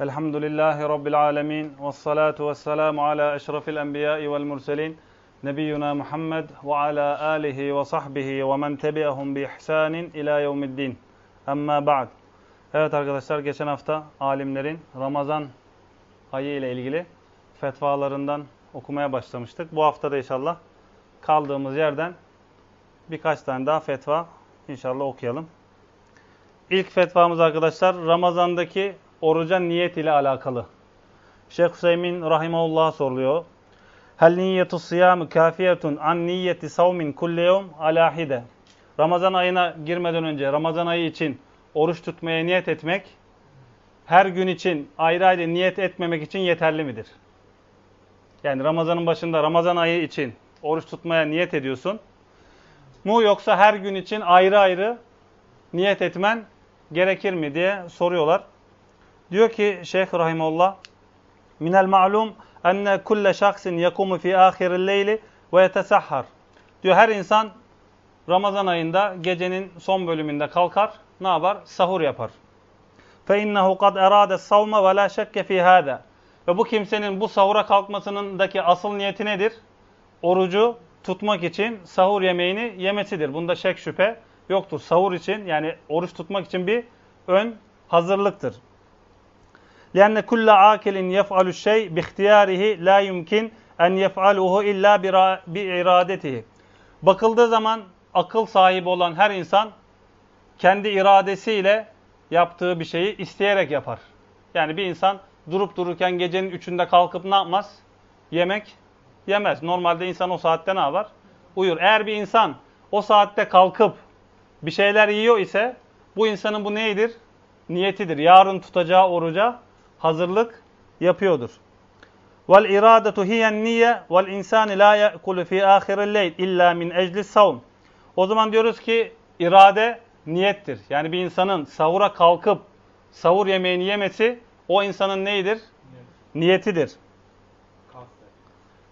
Elhamdülillahi Rabbil alemin. Ve salatu ve selamu ala eşrafil enbiyai vel murselin. Nebiyyuna Muhammed ve ala alihi ve sahbihi ve men tebi'ahum bi ihsanin ila yevmiddin. Amma ba'd. Evet arkadaşlar geçen hafta alimlerin Ramazan ayı ile ilgili fetvalarından okumaya başlamıştık. Bu hafta da inşallah kaldığımız yerden birkaç tane daha fetva inşallah okuyalım. İlk fetvamız arkadaşlar Ramazan'daki oruca niyet ile alakalı. Şeyh Hüseyin Rahimahullah soruluyor. Hel niyetu siyamu kafiyetun an niyeti savmin kulle yevm alahide. Ramazan ayına girmeden önce Ramazan ayı için oruç tutmaya niyet etmek her gün için ayrı ayrı niyet etmemek için yeterli midir? Yani Ramazanın başında Ramazan ayı için oruç tutmaya niyet ediyorsun mu yoksa her gün için ayrı ayrı niyet etmen gerekir mi diye soruyorlar. Diyor ki Şeyh Rahimullah minel ma'lum enne kulle şahsin yakumu fi ahiril leyli ve yetesahhar. Diyor her insan Ramazan ayında gecenin son bölümünde kalkar, ne yapar? Sahur yapar. Fe innehu kad erade savme ve la şekke fi hâdâ. Ve bu kimsenin bu sahura kalkmasındaki asıl niyeti nedir? Orucu tutmak için sahur yemeğini yemesidir. Bunda şek şüphe yoktur. Sahur için yani oruç tutmak için bir ön hazırlıktır. لأن كل عاقل يفعل الشيء باختياره لا يمكن en yef'aluhu illa bi iradetihi. Bakıldığı zaman akıl sahibi olan her insan kendi iradesiyle yaptığı bir şeyi isteyerek yapar. Yani bir insan durup dururken gecenin üçünde kalkıp ne yapmaz? Yemek yemez. Normalde insan o saatte ne yapar? Uyur. Eğer bir insan o saatte kalkıp bir şeyler yiyor ise bu insanın bu neydir? Niyetidir. Yarın tutacağı oruca hazırlık yapıyordur. Vel iradetu hiyen niye vel insani la ya'kulu fi ahiril leyl illa min ecli savm. O zaman diyoruz ki irade niyettir. Yani bir insanın sahura kalkıp sahur yemeğini yemesi o insanın neyidir? Niyetidir.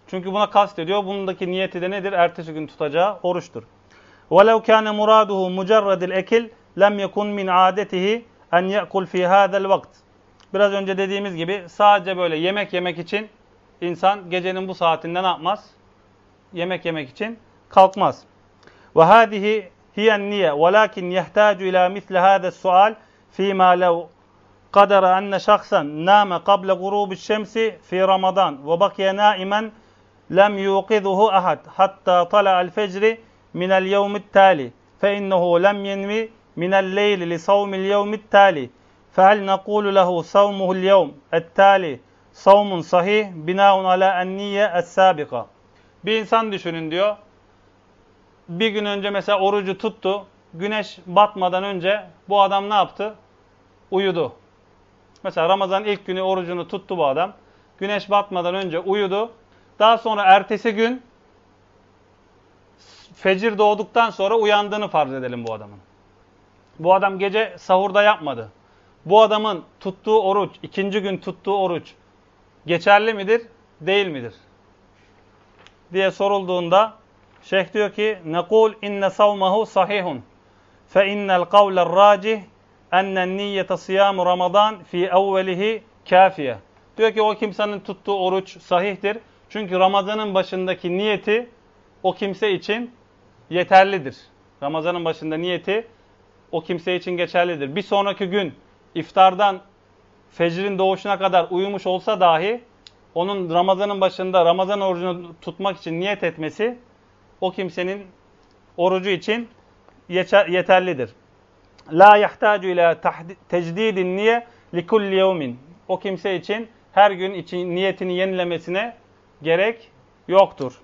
Çünkü buna kast ediyor. Bundaki niyeti de nedir? Ertesi gün tutacağı oruçtur. وَلَوْ كَانَ مُرَادُهُ مُجَرَّدِ الْاَكِلِ لَمْ يَكُنْ مِنْ عَادَتِهِ اَنْ يَأْكُلْ فِي هَذَا الْوَقْتِ Biraz önce dediğimiz gibi sadece böyle yemek yemek için insan gecenin bu saatinde ne yapmaz? Yemek yemek için kalkmaz. Ve hadihi hiyen niye velakin yehtacu ila misli hada sual fima lev kadara enne şahsen name kable gurubi şemsi fi ramadan ve bakiye naimen lem yuqizuhu ahad hatta tala el fecri minel yevmit tali fe innehu lem yenvi minel leyli li savmil yevmit tali فَهَلْ نَقُولُ لَهُ صَوْمُهُ الْيَوْمِ التَّالِي صَوْمٌ صَحِيحٌ بِنَاءٌ عَلَى النِّيَّةِ السَّابِقَةِ Bir insan düşünün diyor. Bir gün önce mesela orucu tuttu. Güneş batmadan önce bu adam ne yaptı? Uyudu. Mesela Ramazan ilk günü orucunu tuttu bu adam. Güneş batmadan önce uyudu. Daha sonra ertesi gün fecir doğduktan sonra uyandığını farz edelim bu adamın. Bu adam gece sahurda yapmadı. Bu adamın tuttuğu oruç, ikinci gün tuttuğu oruç geçerli midir, değil midir? diye sorulduğunda şeyh diyor ki nekul inne savmahu sahihun fe innel kavler racih ennen niyete siyamu ramadan fi evvelihi kafiye. Diyor ki o kimsenin tuttuğu oruç sahihtir. Çünkü Ramazan'ın başındaki niyeti o kimse için yeterlidir. Ramazan'ın başında niyeti o kimse için geçerlidir. Bir sonraki gün iftardan fecrin doğuşuna kadar uyumuş olsa dahi onun Ramazan'ın başında Ramazan orucunu tutmak için niyet etmesi o kimsenin orucu için yeterlidir. La yahtacu ila tecdidin niye likulli yevmin. O kimse için her gün için niyetini yenilemesine gerek yoktur.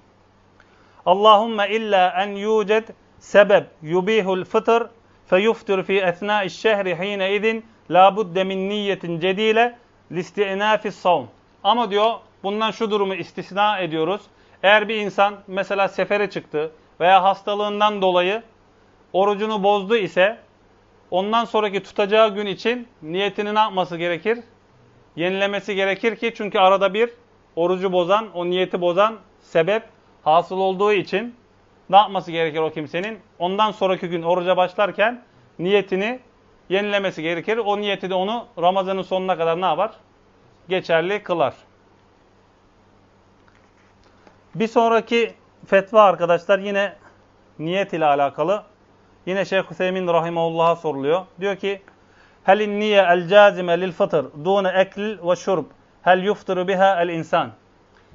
Allahumme illa en yuced sebeb yubihul fıtır feyuftir fi esnâ'iş şehri hine idin la budde min niyetin cedile listi'nâfis savm. Ama diyor bundan şu durumu istisna ediyoruz. Eğer bir insan mesela sefere çıktı veya hastalığından dolayı orucunu bozdu ise ondan sonraki tutacağı gün için niyetini ne yapması gerekir? Yenilemesi gerekir ki çünkü arada bir orucu bozan, o niyeti bozan sebep hasıl olduğu için ne yapması gerekir o kimsenin? Ondan sonraki gün oruca başlarken niyetini yenilemesi gerekir. O niyeti de onu Ramazan'ın sonuna kadar ne yapar? geçerli kılar. Bir sonraki fetva arkadaşlar yine niyet ile alakalı. Yine Şeyh Hüseyin Rahimahullah'a soruluyor. Diyor ki Helin niye el cazime lil fıtır dune ekl ve şurb hel yuftiru biha el insan.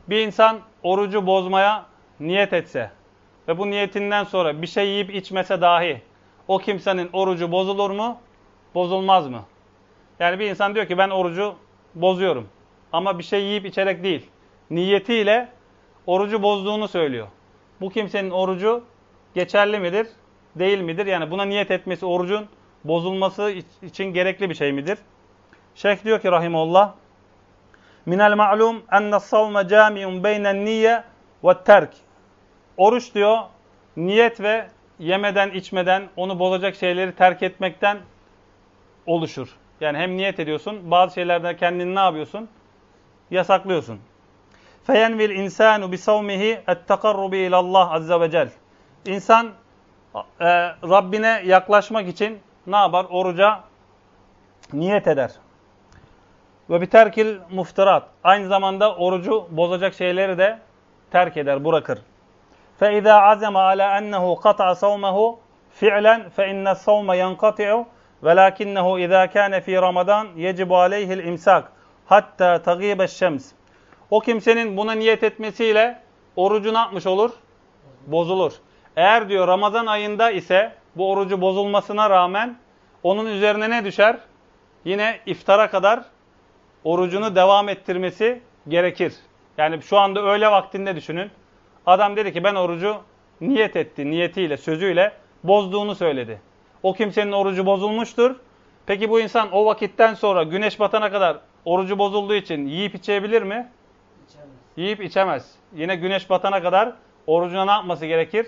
Bir insan orucu bozmaya niyet etse ve bu niyetinden sonra bir şey yiyip içmese dahi o kimsenin orucu bozulur mu? Bozulmaz mı? Yani bir insan diyor ki ben orucu bozuyorum. Ama bir şey yiyip içerek değil. Niyetiyle orucu bozduğunu söylüyor. Bu kimsenin orucu geçerli midir? Değil midir? Yani buna niyet etmesi orucun bozulması için gerekli bir şey midir? Şeyh diyor ki rahimullah Minel ma'lum enne savme camiun beynen niye ve terk. Oruç diyor niyet ve yemeden içmeden onu bozacak şeyleri terk etmekten oluşur. Yani hem niyet ediyorsun bazı şeylerden kendini ne yapıyorsun? Yasaklıyorsun. Feyenvil insanu bi savmihi et-takarrubi ilallah azze ve cel. İnsan e, Rabbine yaklaşmak için ne yapar? Oruca niyet eder. Ve biterkil muftirat. Aynı zamanda orucu bozacak şeyleri de terk eder, bırakır. فَاِذَا عَزَمَ عَلَى اَنَّهُ قَطَعَ صَوْمَهُ فِعْلًا فَاِنَّ الصَّوْمَ يَنْقَطِعُ Velakinnehu izâ kâne fî Ramazan yecibu aleyhil imsak hatta tagîbeş şems. O kimsenin buna niyet etmesiyle orucu ne yapmış olur? Bozulur. Eğer diyor Ramazan ayında ise bu orucu bozulmasına rağmen onun üzerine ne düşer? Yine iftara kadar orucunu devam ettirmesi gerekir. Yani şu anda öğle vaktinde düşünün. Adam dedi ki ben orucu niyet etti, niyetiyle, sözüyle bozduğunu söyledi. O kimsenin orucu bozulmuştur. Peki bu insan o vakitten sonra güneş batana kadar orucu bozulduğu için yiyip içebilir mi? İçemez. Yiyip içemez. Yine güneş batana kadar orucuna ne yapması gerekir?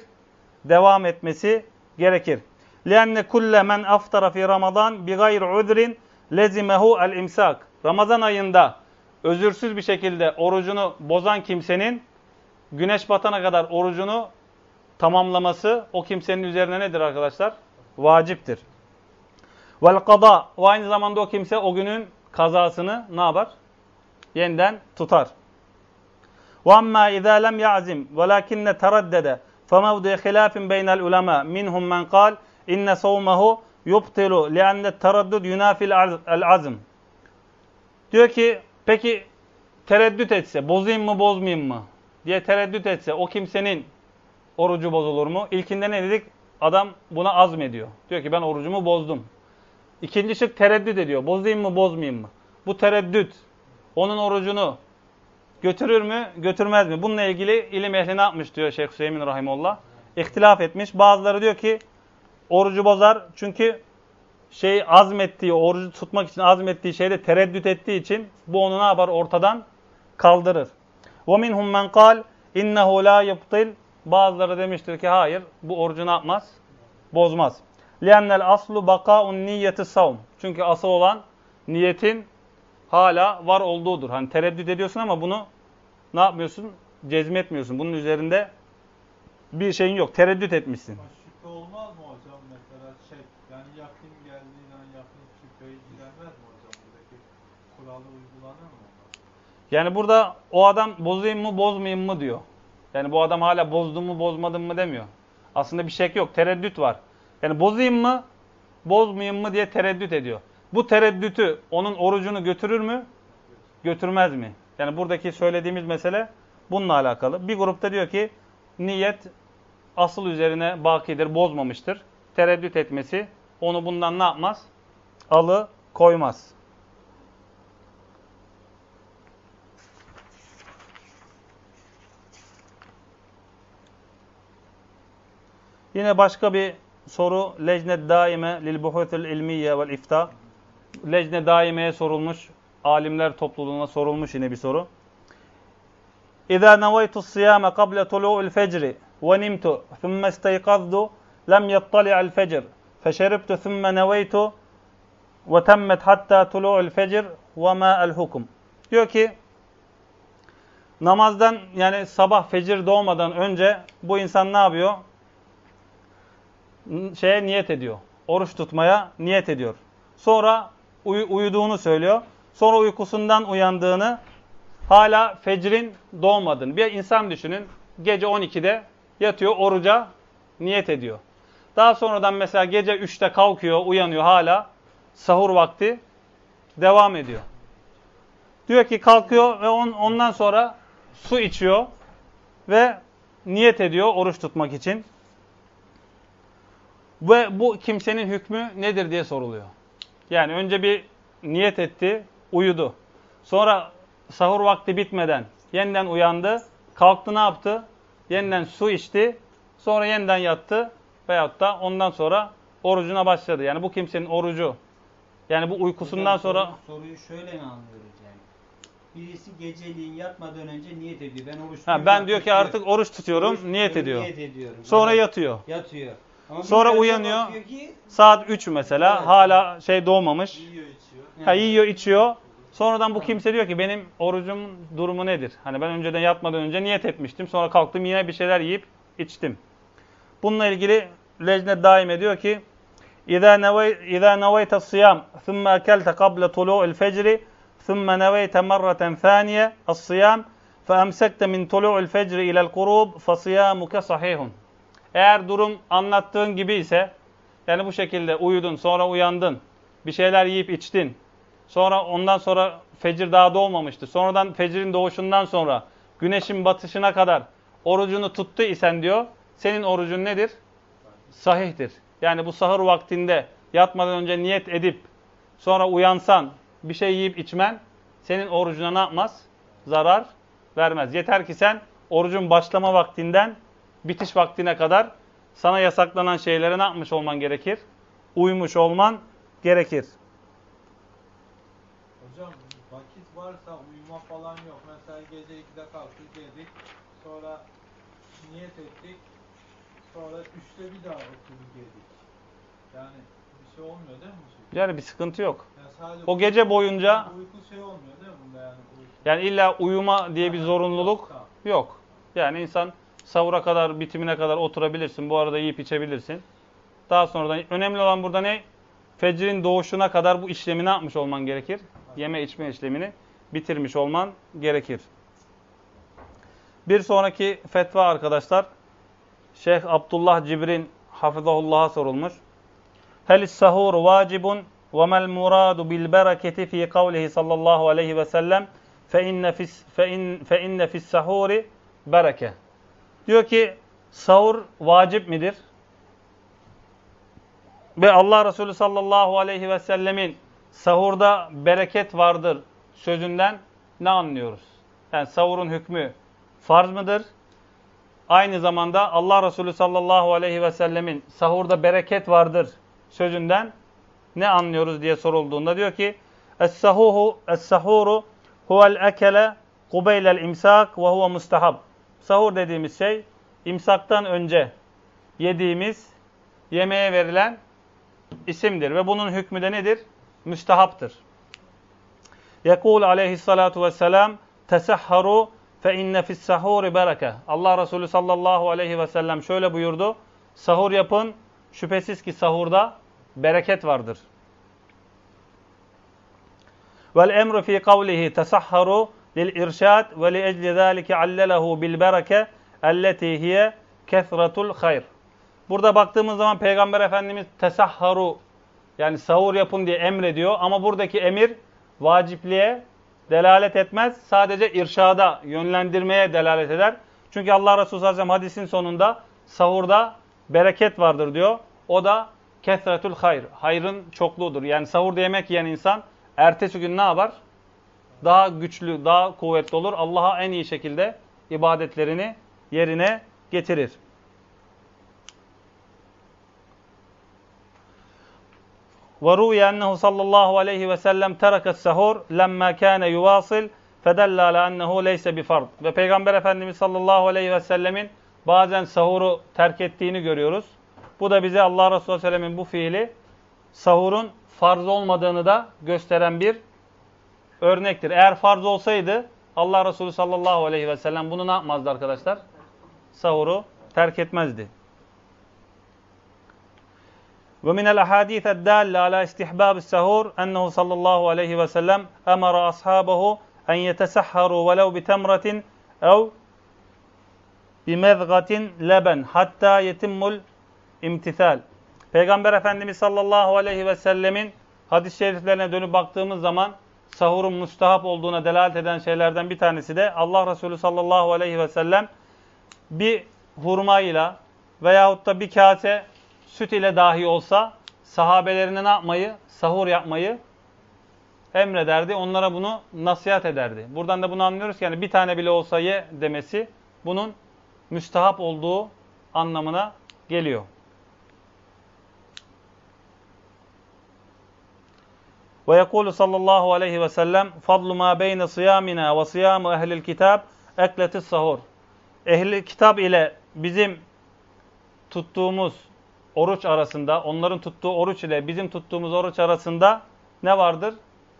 Devam etmesi gerekir. لِأَنَّ كُلَّ مَنْ أَفْتَرَ فِي رَمَضَانِ بِغَيْرِ عُذْرٍ لَزِمَهُ الْاِمْسَاكِ Ramazan ayında özürsüz bir şekilde orucunu bozan kimsenin güneş batana kadar orucunu tamamlaması o kimsenin üzerine nedir arkadaşlar? Vaciptir. Vel kada ve aynı zamanda o kimse o günün kazasını ne yapar? Yeniden tutar. Ve amma izâ lem ya'zim velakinne teraddede femevdi hilafin beynel ulema minhum men kal inne savmehu yubtilu lianne teraddud yunafil el-azm. Diyor ki peki tereddüt etse bozayım mı bozmayayım mı diye tereddüt etse o kimsenin orucu bozulur mu? İlkinde ne dedik? Adam buna azmediyor. Diyor ki ben orucumu bozdum. İkinci şık tereddüt ediyor. Bozayım mı bozmayayım mı? Bu tereddüt onun orucunu götürür mü götürmez mi? Bununla ilgili ilim ehli ne yapmış diyor Şeyh Hüseyin Rahimullah. İhtilaf etmiş. Bazıları diyor ki orucu bozar. Çünkü şey azmettiği, orucu tutmak için azmettiği şeyde tereddüt ettiği için bu onu ne yapar? Ortadan kaldırır. وَمِنْهُمْ مَنْ قَالْ اِنَّهُ لَا يَبْطِلْ Bazıları demiştir ki hayır bu orucu ne yapmaz? Bozmaz. لِيَنَّ الْأَصْلُ بَقَاءٌ niyeti savm. Çünkü asıl olan niyetin hala var olduğudur. Hani tereddüt ediyorsun ama bunu ne yapmıyorsun? Cezmetmiyorsun. Bunun üzerinde bir şeyin yok. Tereddüt etmişsin. Şüphe olmaz mı hocam mesela şey yani yakın geldiği zaman yakın şüpheyi gidermez mi hocam buradaki kuralı uygulanır mı? Yani burada o adam bozayım mı bozmayayım mı diyor. Yani bu adam hala bozdum mu bozmadım mı demiyor. Aslında bir şey yok. Tereddüt var. Yani bozayım mı bozmayayım mı diye tereddüt ediyor. Bu tereddütü onun orucunu götürür mü? Götürmez mi? Yani buradaki söylediğimiz mesele bununla alakalı. Bir grupta diyor ki niyet asıl üzerine bakidir, bozmamıştır. Tereddüt etmesi onu bundan ne yapmaz? Alı koymaz. Yine başka bir soru Lecne Daime lil Buhutul İlmiye vel İfta. Lecne Daime'ye sorulmuş, alimler topluluğuna sorulmuş yine bir soru. İza nevaytu siyame qabla tulu'il fecri ve nimtu thumma istayqazdu lem yattali'al fecr feşeribtu thumma nevaytu ve temmet hatta tulu'il fecr ve ma'al hukum. Diyor ki namazdan yani sabah fecir doğmadan önce bu insan ne yapıyor? Şeye niyet ediyor. Oruç tutmaya niyet ediyor. Sonra uy uyuduğunu söylüyor. Sonra uykusundan uyandığını hala fecrin doğmadığını. Bir insan düşünün gece 12'de yatıyor oruca niyet ediyor. Daha sonradan mesela gece 3'te kalkıyor uyanıyor hala sahur vakti devam ediyor. Diyor ki kalkıyor ve on, ondan sonra su içiyor ve niyet ediyor oruç tutmak için. Ve bu kimsenin hükmü nedir diye soruluyor. Yani önce bir niyet etti, uyudu. Sonra sahur vakti bitmeden yeniden uyandı, kalktı ne yaptı? Yeniden su içti, sonra yeniden yattı veyahut da ondan sonra orucuna başladı. Yani bu kimsenin orucu, yani bu uykusundan Hocam, sonra... soru- Soruyu şöyle mi anlıyoruz yani? Birisi geceliğin yatmadan önce niyet ediyor. Ben oruç Ha, ben diyor ki artık oruç tutuyorum, Oruç niyet tutuyorum, ediyor. Niyet ediyorum. Sonra Evet, yatıyor. Yatıyor. Ama bir Sonra yerde uyanıyor. bakıyor Ki, Saat 3 mesela, Evet. hala şey doğmamış. Yiyor içiyor. Ha, yiyor, içiyor. Sonradan bu kimse diyor ki benim orucumun durumu nedir? Hani ben önceden yatmadan önce niyet etmiştim. Sonra kalktım yine bir şeyler yiyip içtim. Bununla ilgili lejne daim ediyor ki İza nevey İza neveyte siyam thumma akelte qabla tulu'il fecri thumma neveyte marraten thaniye as-siyam فَاَمْسَكْتَ مِنْ طُلُعِ الْفَجْرِ اِلَى الْقُرُوبِ فَصِيَامُكَ صَحِيحٌ eğer durum anlattığın gibi ise, yani bu şekilde uyudun, sonra uyandın, bir şeyler yiyip içtin, sonra ondan sonra fecir daha doğmamıştı. Sonradan fecirin doğuşundan sonra güneşin batışına kadar orucunu tuttu isen diyor, senin orucun nedir? Sahihtir. Yani bu sahur vaktinde yatmadan önce niyet edip sonra uyansan bir şey yiyip içmen senin orucuna ne yapmaz? Zarar vermez. Yeter ki sen orucun başlama vaktinden bitiş vaktine kadar sana yasaklanan şeylere ne yapmış olman gerekir? Uymuş olman gerekir. Hocam vakit varsa uyuma falan yok. Mesela gece 2'de kalktık yedik. Sonra niyet ettik. Sonra 3'te bir daha oturduk yedik. Yani bir şey olmuyor değil mi? şey? Yani bir sıkıntı yok. Yani O gece boyunca uyku şey olmuyor değil mi bunda yani? Uyku. yani illa uyuma diye bir zorunluluk yok. Yani insan sahura kadar, bitimine kadar oturabilirsin. Bu arada yiyip içebilirsin. Daha sonradan önemli olan burada ne? Fecrin doğuşuna kadar bu işlemi ne yapmış olman gerekir? Yeme içme işlemini bitirmiş olman gerekir. Bir sonraki fetva arkadaşlar Şeyh Abdullah Cibrin hafizahullah'a sorulmuş. Hel sahur vacibun ve mel muradu bil bereketi fi kavlihi sallallahu aleyhi ve sellem fe inne fis fe in fe inne fis sahuri bereke. Diyor ki sahur vacip midir? Ve Allah Resulü sallallahu aleyhi ve sellemin sahurda bereket vardır sözünden ne anlıyoruz? Yani sahurun hükmü farz mıdır? Aynı zamanda Allah Resulü sallallahu aleyhi ve sellemin sahurda bereket vardır sözünden ne anlıyoruz diye sorulduğunda diyor ki Es-sahuhu es-sahuru huvel ekele kubeylel imsak ve huve mustahab. Sahur dediğimiz şey imsaktan önce yediğimiz yemeğe verilen isimdir ve bunun hükmü de nedir? Müstehaptır. Yekul aleyhissalatu vesselam tesahharu fe inne fis sahuri bereke. Allah Resulü sallallahu aleyhi ve sellem şöyle buyurdu. Sahur yapın. Şüphesiz ki sahurda bereket vardır. Vel emru fi kavlihi tesahharu lil irşad ve li ecli zalike allelehu bil bereke elleti hiye kesratul hayr. Burada baktığımız zaman Peygamber Efendimiz tesahharu yani sahur yapın diye emrediyor ama buradaki emir vacipliğe delalet etmez. Sadece irşada, yönlendirmeye delalet eder. Çünkü Allah Resulü sallallahu ve sellem hadisin sonunda sahurda bereket vardır diyor. O da kesretül hayr. Hayrın çokluğudur. Yani sahurda yemek yiyen insan ertesi gün ne yapar? Daha güçlü, daha kuvvetli olur. Allah'a en iyi şekilde ibadetlerini yerine getirir. وروي أنه صلى الله عليه وسلم ترك السهور لما كان يواصل فدل على أنه ليس بفرض. Ve Peygamber Efendimiz sallallahu aleyhi ve sellemin bazen sahuru terk ettiğini görüyoruz. Bu da bize Allah Resulü Sellem'in bu fiili sahurun farz olmadığını da gösteren bir örnektir. Eğer farz olsaydı Allah Resulü sallallahu aleyhi ve sellem bunu ne yapmazdı arkadaşlar? Sahuru terk etmezdi. Ve minel ahadîse dâlle ala istihbâbis sahur ennehu sallallahu aleyhi ve sellem emara ashabahu en yetesahharu velev bitemratin ev bimezgatin leben hatta yetimmul imtisal. Peygamber Efendimiz sallallahu aleyhi ve sellemin hadis-i şeriflerine dönüp baktığımız zaman sahurun mustahap olduğuna delalet eden şeylerden bir tanesi de Allah Resulü sallallahu aleyhi ve sellem bir hurmayla veyahut da bir kase süt ile dahi olsa sahabelerine ne yapmayı? Sahur yapmayı emrederdi. Onlara bunu nasihat ederdi. Buradan da bunu anlıyoruz ki yani bir tane bile olsa ye demesi bunun müstahap olduğu anlamına geliyor. Ve yekulu sallallahu aleyhi ve sellem fadlu ma beyne siyamina ve siyamu ehlil kitab ekletis sahur. Ehli kitap ile bizim tuttuğumuz oruç arasında, onların tuttuğu oruç ile bizim tuttuğumuz oruç arasında ne vardır?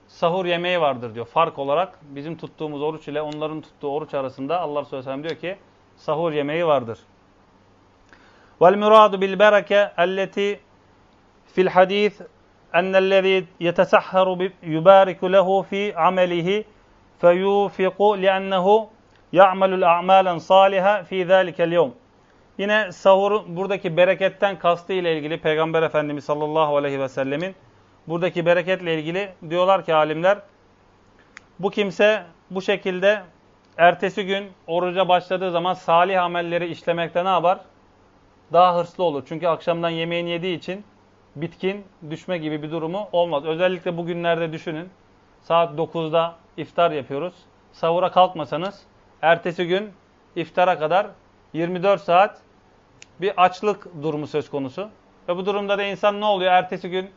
Sahur yemeği vardır diyor. Fark olarak bizim tuttuğumuz oruç ile onların tuttuğu oruç arasında Allah Resulü diyor ki sahur yemeği vardır. Vel muradu bil bereke elleti fil hadis ennellezî yetesahharu yubariku lehu fi amelihi feyufiqu li'ennehu ya'melul a'malen saliha fi zâlikel yevm. Yine sahur buradaki bereketten kastı ile ilgili Peygamber Efendimiz sallallahu aleyhi ve sellemin buradaki bereketle ilgili diyorlar ki alimler bu kimse bu şekilde ertesi gün oruca başladığı zaman salih amelleri işlemekte ne yapar? Daha hırslı olur. Çünkü akşamdan yemeğini yediği için bitkin düşme gibi bir durumu olmaz. Özellikle bugünlerde düşünün. Saat 9'da iftar yapıyoruz. Sahura kalkmasanız ertesi gün iftara kadar 24 saat bir açlık durumu söz konusu. Ve bu durumda da insan ne oluyor? Ertesi gün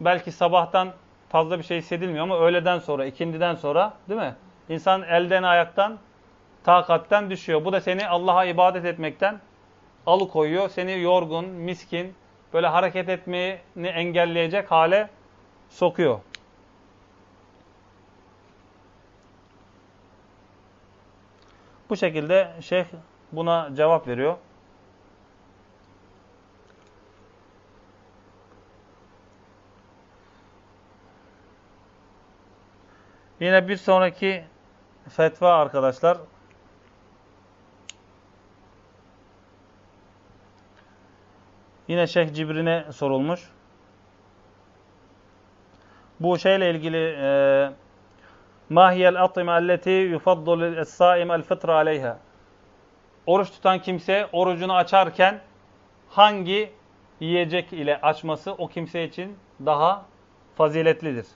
belki sabahtan fazla bir şey hissedilmiyor ama öğleden sonra, ikindiden sonra değil mi? İnsan elden ayaktan, takatten düşüyor. Bu da seni Allah'a ibadet etmekten alıkoyuyor. Seni yorgun, miskin, böyle hareket etmeni engelleyecek hale sokuyor. Bu şekilde şeyh buna cevap veriyor. Yine bir sonraki fetva arkadaşlar. Yine Şeyh Cibrin'e sorulmuş. Bu şeyle ilgili mahiyel atime alleti yufaddul es-saim el-fıtra aleyha. Oruç tutan kimse orucunu açarken hangi yiyecek ile açması o kimse için daha faziletlidir.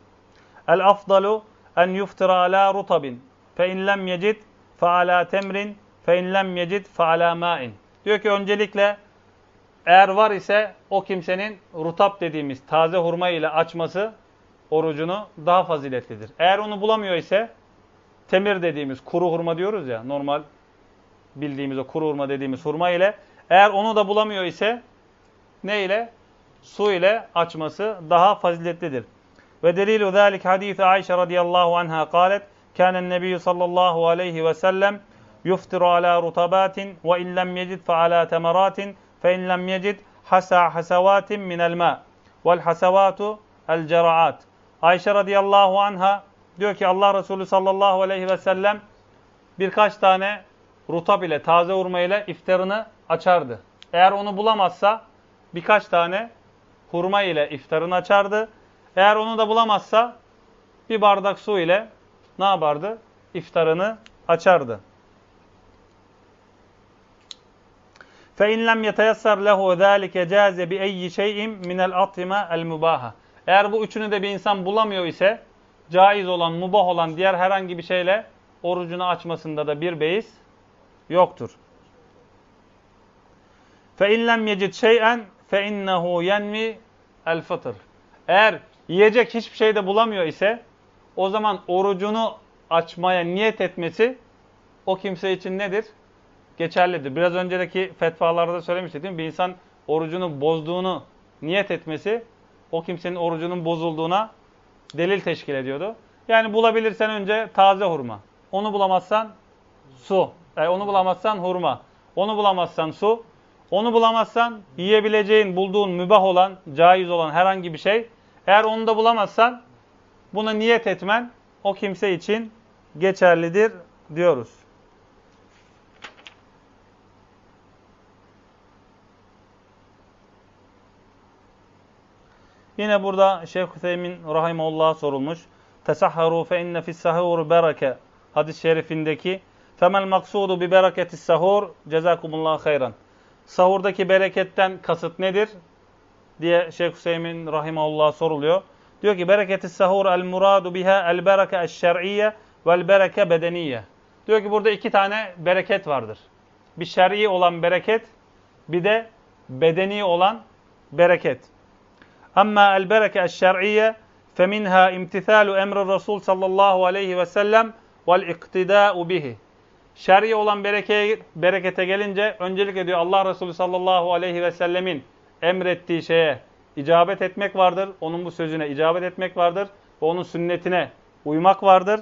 El afdalu en yuftira ala rutabin fe in lem yecid fe ala temrin fe in yecid fe ma'in. Diyor ki öncelikle eğer var ise o kimsenin rutap dediğimiz taze hurma ile açması orucunu daha faziletlidir. Eğer onu bulamıyor ise temir dediğimiz kuru hurma diyoruz ya normal bildiğimiz o kuru hurma dediğimiz hurma ile eğer onu da bulamıyor ise ne ile? Su ile açması daha faziletlidir. Ve delilu zâlik hadîth Ayşe radıyallahu anha nebiyyü sallallahu aleyhi ve sellem yuftiru ala rutabatin ve in lem yecid fe ala temeratin fe in lem yecid hasa hasavatin minel mâ vel hasavatu el cera'at. Ayşe radıyallahu anha diyor ki Allah Resulü sallallahu aleyhi ve sellem birkaç tane rutab ile taze hurma ile iftarını açardı. Eğer onu bulamazsa birkaç tane hurma ile iftarını açardı. Eğer onu da bulamazsa bir bardak su ile ne yapardı? İftarını açardı. Fe in lem yeteyassar lehu zalike caze bi ayyi şey'in min el at'ime. Eğer bu üçünü de bir insan bulamıyor ise caiz olan, mubah olan diğer herhangi bir şeyle orucunu açmasında da bir beis yoktur. Fe in lem yecid şey'en fe innehu yenmi el fıtır. Eğer yiyecek hiçbir şey de bulamıyor ise o zaman orucunu açmaya niyet etmesi o kimse için nedir? Geçerlidir. Biraz önceki fetvalarda da söylemiştik değil mi? Bir insan orucunu bozduğunu niyet etmesi o kimsenin orucunun bozulduğuna delil teşkil ediyordu. Yani bulabilirsen önce taze hurma. Onu bulamazsan su. Yani onu bulamazsan hurma. Onu bulamazsan su. Onu bulamazsan yiyebileceğin, bulduğun mübah olan, caiz olan herhangi bir şey. Eğer onu da bulamazsan buna niyet etmen o kimse için geçerlidir diyoruz. Yine burada Şeyh Hüseyin Rahimullah sorulmuş. Tesahharu fe inne fis sahur bereke hadis-i şerifindeki femel maksudu bi bereketis sahur cezakumullah hayran. Sahurdaki bereketten kasıt nedir? diye Şeyh Hüseyin Rahimullah soruluyor. Diyor ki bereketis sahur el muradu biha el bereke el şer'iyye vel bereke bedeniye. Diyor ki burada iki tane bereket vardır. Bir şer'i olan bereket, bir de bedeni olan bereket. El şer'iyye feminha imtithalu emri Resul sallallahu aleyhi ve sellem vel iktida'u bihi. Şer'i olan berekeye, berekete gelince öncelikle diyor Allah Resulü sallallahu aleyhi ve sellemin emrettiği şeye icabet etmek vardır. Onun bu sözüne icabet etmek vardır. Ve onun sünnetine uymak vardır.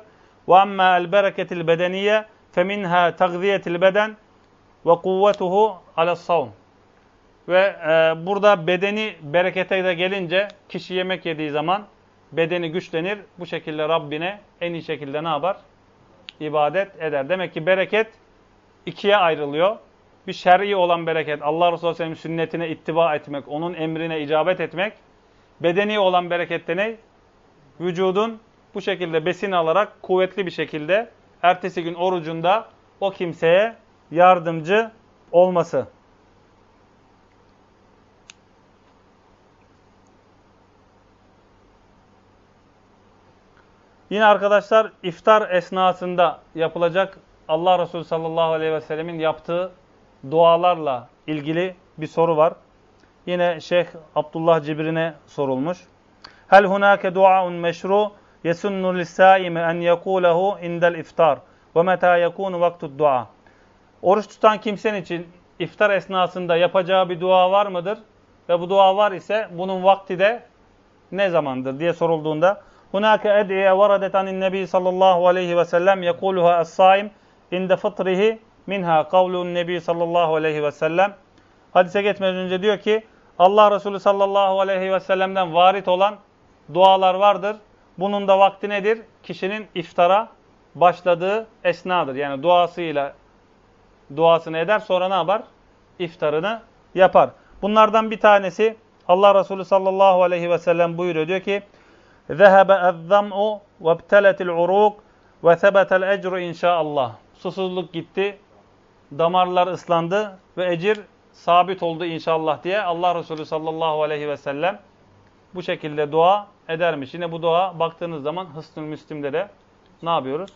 Ve amma el bereketil bedeniye feminha tagziyetil beden ve kuvvetuhu alas savm. Ve e, burada bedeni berekete de gelince kişi yemek yediği zaman bedeni güçlenir. Bu şekilde Rabbine en iyi şekilde ne yapar? İbadet eder. Demek ki bereket ikiye ayrılıyor. Bir şer'i olan bereket, Allah Resulü Aleyhisselam'ın sünnetine ittiba etmek, onun emrine icabet etmek. Bedeni olan berekette ne? Vücudun bu şekilde besin alarak kuvvetli bir şekilde ertesi gün orucunda o kimseye yardımcı olması. Yine arkadaşlar iftar esnasında yapılacak Allah Resulü sallallahu aleyhi ve sellemin yaptığı dualarla ilgili bir soru var. Yine Şeyh Abdullah Cibrin'e sorulmuş. Hel hunake duaun meşru yesunnu lissaime en yekulehu indel iftar ve meta yekunu vaktud dua. Oruç tutan kimsenin için iftar esnasında yapacağı bir dua var mıdır? Ve bu dua var ise bunun vakti de ne zamandır diye sorulduğunda Hunake ed'iye varadet anin nebi sallallahu aleyhi ve sellem yekuluha es-saim inde fıtrihi minha kavlun nebi sallallahu aleyhi ve sellem. Hadise geçmeden önce diyor ki Allah Resulü sallallahu aleyhi ve sellem'den varit olan dualar vardır. Bunun da vakti nedir? Kişinin iftara başladığı esnadır. Yani duasıyla duasını eder sonra ne yapar? İftarını yapar. Bunlardan bir tanesi Allah Resulü sallallahu aleyhi ve sellem buyuruyor. Diyor ki Zehebe ezzam'u ve bteletil uruk ve sebetel ecru inşaallah. Susuzluk gitti, damarlar ıslandı ve ecir sabit oldu inşallah diye Allah Resulü sallallahu aleyhi ve sellem bu şekilde dua edermiş. Yine bu dua baktığınız zaman Hısnül Müslim'de de ne yapıyoruz?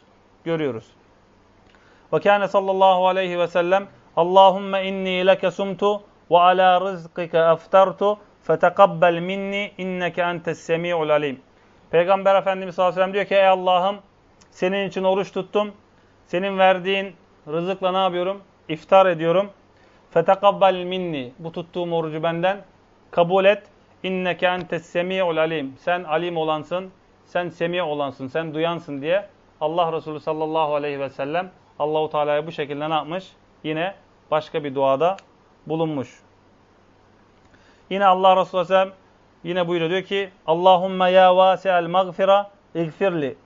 Görüyoruz. Ve kâne sallallahu aleyhi ve sellem Allahümme inni leke sumtu ve ala rızkike eftartu fetekabbel minni inneke entes semi'ul alim. Peygamber Efendimiz sallallahu aleyhi ve sellem diyor ki ey Allah'ım senin için oruç tuttum. Senin verdiğin rızıkla ne yapıyorum? İftar ediyorum. Fetekabbel minni. Bu tuttuğum orucu benden kabul et. İnneke entes semi'ul alim. Sen alim olansın, sen semi olansın, sen duyansın diye Allah Resulü sallallahu aleyhi ve sellem Allahu Teala'ya bu şekilde ne yapmış? Yine başka bir duada bulunmuş. Yine Allah Resulü sallallahu aleyhi ve sellem yine buyuruyor diyor ki Allahumme ya vasi'al mağfira igfirli.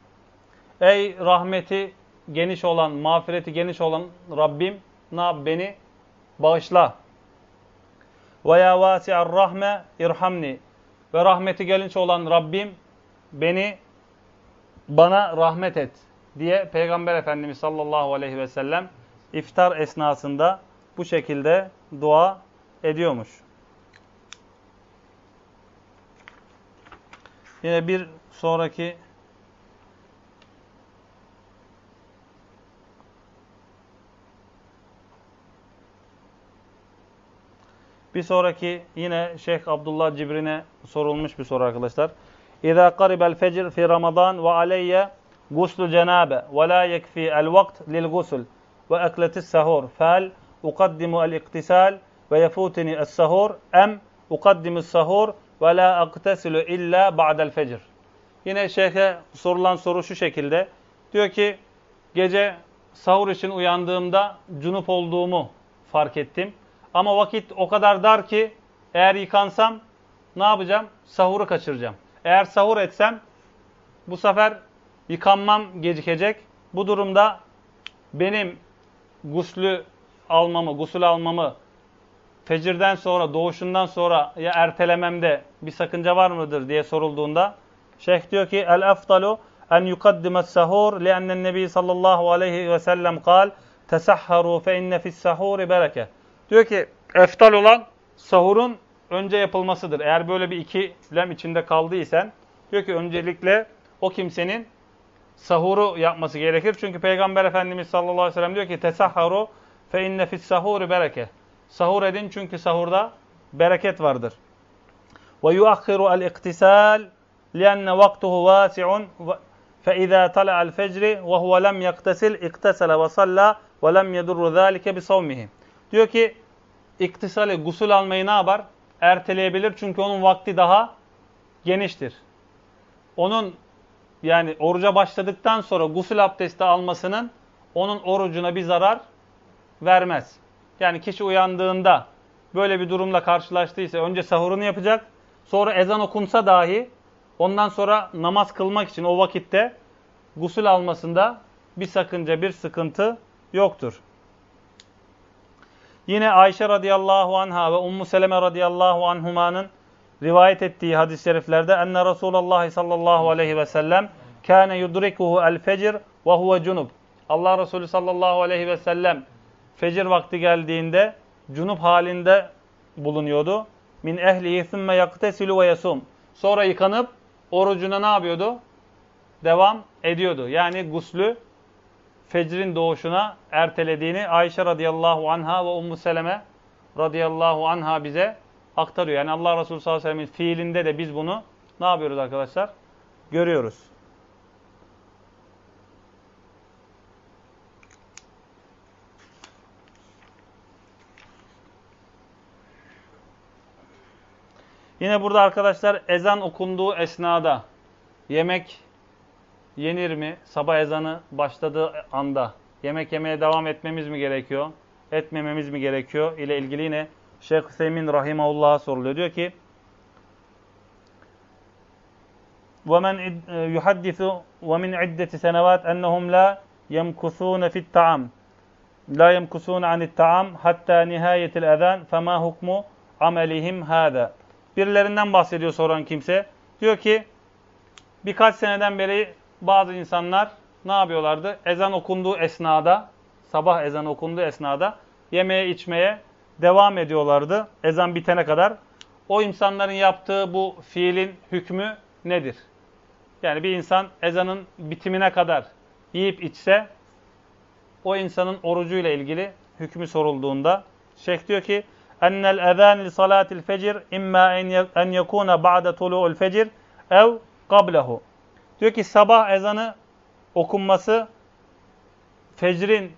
Ey rahmeti geniş olan, mağfireti geniş olan Rabbim ne yap beni bağışla. Ve ya vasi'ar rahme irhamni. Ve rahmeti geniş olan Rabbim beni bana rahmet et diye Peygamber Efendimiz sallallahu aleyhi ve sellem iftar esnasında bu şekilde dua ediyormuş. Yine bir sonraki Bir sonraki yine Şeyh Abdullah Cibrin'e sorulmuş bir soru arkadaşlar. İza qaribel fecr fi Ramazan ve aleyye guslu cenabe ve la yekfi el vakt lil gusul ve ekletis sahur. Fel ukaddimu el iktisal ve yefutini es sahur em ukaddimu sahur ve la aktesilu illa ba'del fecr. Yine şeyhe sorulan soru şu şekilde. Diyor ki gece sahur için uyandığımda cunup olduğumu fark ettim. Ama vakit o kadar dar ki eğer yıkansam ne yapacağım? Sahuru kaçıracağım. Eğer sahur etsem bu sefer yıkanmam gecikecek. Bu durumda benim guslü almamı, gusül almamı fecirden sonra, doğuşundan sonra ya ertelememde bir sakınca var mıdır diye sorulduğunda şeyh diyor ki el eftalu en yukaddime sahur li'ennen nebi sallallahu aleyhi ve sellem kal tesahharu fe inne fis sahuri bereke. Diyor ki eftal olan sahurun önce yapılmasıdır. Eğer böyle bir ikilem içinde kaldıysan diyor ki öncelikle o kimsenin sahuru yapması gerekir. Çünkü Peygamber Efendimiz sallallahu aleyhi ve sellem diyor ki tesahharu fe inne fis sahuri bereke. Sahur edin çünkü sahurda bereket vardır. Ve yuakhiru el iktisal lianne vaktuhu vasi'un فإذا طلع الفجر وهو لم يغتسل اغتسل وصلى ولم يضر ذلك بصومه. Diyor ki iktisali gusül almayı ne yapar? Erteleyebilir çünkü onun vakti daha geniştir. Onun yani oruca başladıktan sonra gusül abdesti almasının onun orucuna bir zarar vermez. Yani kişi uyandığında böyle bir durumla karşılaştıysa önce sahurunu yapacak. Sonra ezan okunsa dahi ondan sonra namaz kılmak için o vakitte gusül almasında bir sakınca, bir sıkıntı yoktur. Yine Ayşe radıyallahu anha ve Ummu Seleme radıyallahu anhumanın rivayet ettiği hadis-i şeriflerde enne Resulullah sallallahu aleyhi ve sellem kâne yudrikuhu el fecir ve huve cunub. Allah Resulü sallallahu aleyhi ve sellem fecir vakti geldiğinde cunup halinde bulunuyordu. Min ehlihi thumme yaktesilu ve yasum. Sonra yıkanıp orucuna ne yapıyordu? Devam ediyordu. Yani guslü fecrin doğuşuna ertelediğini Ayşe radıyallahu anha ve Ummu Seleme radıyallahu anha bize aktarıyor. Yani Allah Resulü sallallahu aleyhi ve sellem'in fiilinde de biz bunu ne yapıyoruz arkadaşlar? Görüyoruz. Yine burada arkadaşlar ezan okunduğu esnada yemek yenir mi? Sabah ezanı başladığı anda yemek yemeye devam etmemiz mi gerekiyor? Etmememiz mi gerekiyor? ile ilgili yine Şeyh Hüseyin Rahimahullah'a soruluyor. Diyor ki وَمَنْ يُحَدِّثُ وَمِنْ عِدَّةِ سَنَوَاتٍ أَنَّهُمْ لَا يَمْكُثُونَ فِي الطَّعَامِ لَا يَمْكُثُونَ عَنِ الطَّعَامِ حَتَّى نِهَايَةِ الْأَذَانِ فَمَا حُكْمُ عَمَلِهِمْ هَذَا Birilerinden bahsediyor soran kimse. Diyor ki birkaç seneden beri bazı insanlar ne yapıyorlardı? Ezan okunduğu esnada, sabah ezan okunduğu esnada yemeye içmeye devam ediyorlardı. Ezan bitene kadar. O insanların yaptığı bu fiilin hükmü nedir? Yani bir insan ezanın bitimine kadar yiyip içse o insanın orucuyla ilgili hükmü sorulduğunda şeyh diyor ki ennel ezan li salatil fecir imma en yekuna ba'de tulu'ul fecir ev qablehu. Diyor ki sabah ezanı okunması fecrin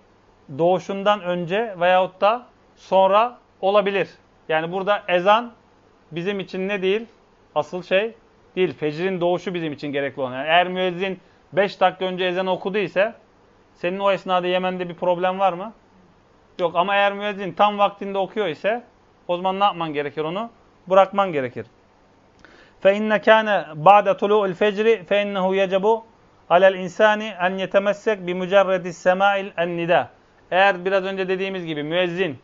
doğuşundan önce veyahut da sonra olabilir. Yani burada ezan bizim için ne değil? Asıl şey değil. Fecrin doğuşu bizim için gerekli olan. Yani eğer müezzin 5 dakika önce ezan okudu ise senin o esnada yemende bir problem var mı? Yok ama eğer müezzin tam vaktinde okuyor ise o zaman ne yapman gerekir onu? Bırakman gerekir. فَاِنَّ كَانَ بَعْدَ طُلُوءِ الْفَجْرِ فَاِنَّهُ يَجَبُ عَلَى الْاِنْسَانِ اَنْ يَتَمَسَّكْ بِمُجَرَّدِ السَّمَاءِ النِّدَى Eğer biraz önce dediğimiz gibi müezzin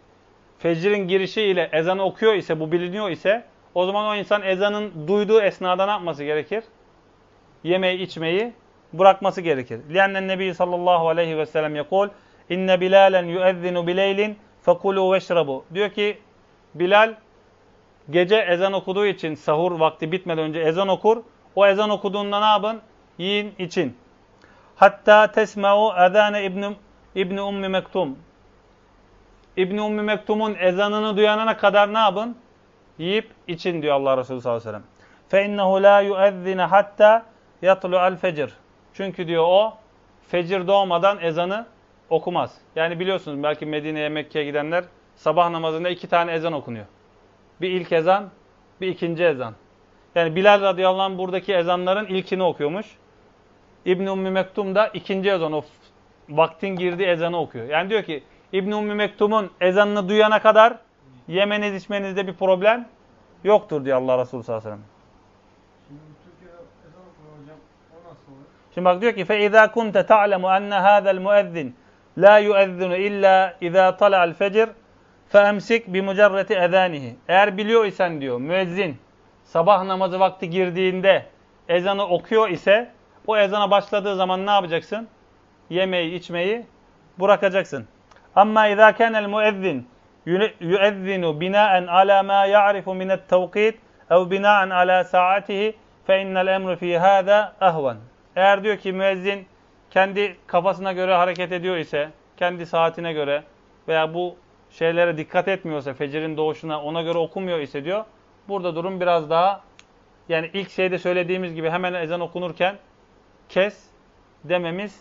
fecrin girişi ile ezanı okuyor ise, bu biliniyor ise o zaman o insan ezanın duyduğu esnada ne yapması gerekir? Yemeği, içmeyi bırakması gerekir. لِيَنَّ Nebi sallallahu aleyhi ve sellem يقول اِنَّ بِلَالًا يُؤَذِّنُ بِلَيْلٍ فَكُلُوا وَشْرَبُوا Diyor ki Bilal gece ezan okuduğu için sahur vakti bitmeden önce ezan okur. O ezan okuduğunda ne yapın? Yiyin, için. Hatta tesma'u ezane İbn İbn Ummi Mektum. İbn Ummi Mektum'un ezanını duyanana kadar ne yapın? Yiyip için diyor Allah Resulü sallallahu aleyhi ve sellem. Fe innehu la yuezzine hatta yatlu'al fecr. Çünkü diyor o fecir doğmadan ezanı okumaz. Yani biliyorsunuz belki Medine'ye Mekke'ye gidenler sabah namazında iki tane ezan okunuyor. Bir ilk ezan, bir ikinci ezan. Yani Bilal radıyallahu anh buradaki ezanların ilkini okuyormuş. İbn-i Ummi Mektum da ikinci ezan, o vaktin girdiği ezanı okuyor. Yani diyor ki İbn-i Ummi Mektum'un ezanını duyana kadar Yemeniz içmenizde bir problem yoktur diyor Allah Resulü sallallahu aleyhi ve sellem. Şimdi Türkiye'de ezan okuyor hocam. O nasıl olur? Şimdi bak diyor ki فَاِذَا كُنْتَ تَعْلَمُ أَنَّ هَذَا الْمُؤَذِّنِ لَا يُؤَذِّنُ إِلَّا اِذَا طَلَعَ الْفَجِرِ فَاَمْسِكْ بِمُجَرَّةِ اَذَانِهِ Eğer biliyor isen diyor müezzin sabah namazı vakti girdiğinde ezanı okuyor ise o ezana başladığı zaman ne yapacaksın? Yemeği, içmeyi bırakacaksın. Ama اِذَا كَانَ الْمُؤَذِّنِ يُؤَذِّنُ بِنَاءً عَلَى مَا يَعْرِفُ مِنَ التَّوْقِيتِ اَوْ بِنَاءً عَلَى سَاعَتِهِ فَاِنَّ الْاَمْرُ ف۪ي هَذَا اَهْوَنِ Eğer diyor ki müezzin kendi kafasına göre hareket ediyor ise, kendi saatine göre veya bu şeylere dikkat etmiyorsa, fecirin doğuşuna ona göre okumuyor ise diyor, burada durum biraz daha, yani ilk şeyde söylediğimiz gibi hemen ezan okunurken kes dememiz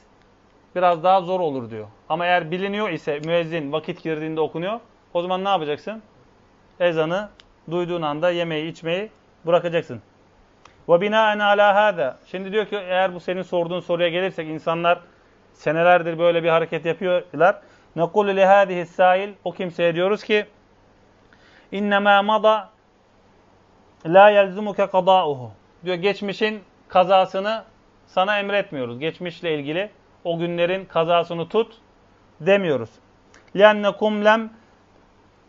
biraz daha zor olur diyor. Ama eğer biliniyor ise müezzin vakit girdiğinde okunuyor, o zaman ne yapacaksın? Ezanı duyduğun anda yemeği, içmeyi bırakacaksın. Ve binaen ala hâzâ. Şimdi diyor ki eğer bu senin sorduğun soruya gelirsek insanlar senelerdir böyle bir hareket yapıyorlar. Nekulu li hâzihi sâil. O kimseye diyoruz ki innemâ mada la yelzumuke kadâuhu. Diyor geçmişin kazasını sana emretmiyoruz. Geçmişle ilgili o günlerin kazasını tut demiyoruz. لِأَنَّكُمْ lem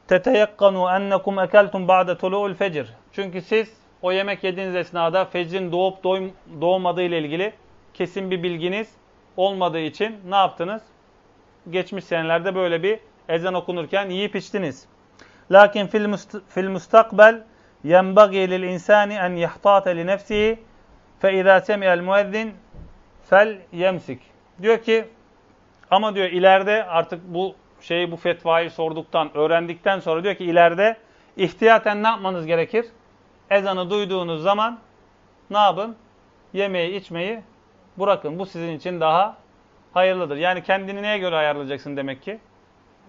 teteyakkanu ennekum ekeltum ba'de tulu'ul fecr. Çünkü siz o yemek yediğiniz esnada fecrin doğup doyum, doğmadığı ile ilgili kesin bir bilginiz olmadığı için ne yaptınız? Geçmiş senelerde böyle bir ezan okunurken yiyip içtiniz. Lakin fil, must fil mustakbel yenbagi lil insani en yahtate li nefsihi fe izâ semi'el müezzin fel yemsik. Diyor ki ama diyor ileride artık bu şeyi bu fetvayı sorduktan, öğrendikten sonra diyor ki ileride ihtiyaten ne yapmanız gerekir? Ezanı duyduğunuz zaman ne yapın? Yemeği, içmeyi bırakın. Bu sizin için daha hayırlıdır. Yani kendini neye göre ayarlayacaksın demek ki?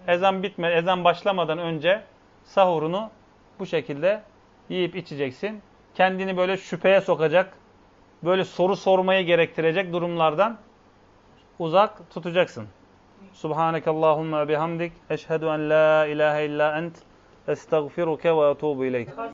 Ezan bitme, ezan başlamadan önce sahurunu bu şekilde yiyip içeceksin. Kendini böyle şüpheye sokacak, böyle soru sormayı gerektirecek durumlardan uzak tutacaksın. Subhanekallahumma bihamdik. Eşhedü en la ilahe illa ent. Estağfiruke ve etubu ileyk.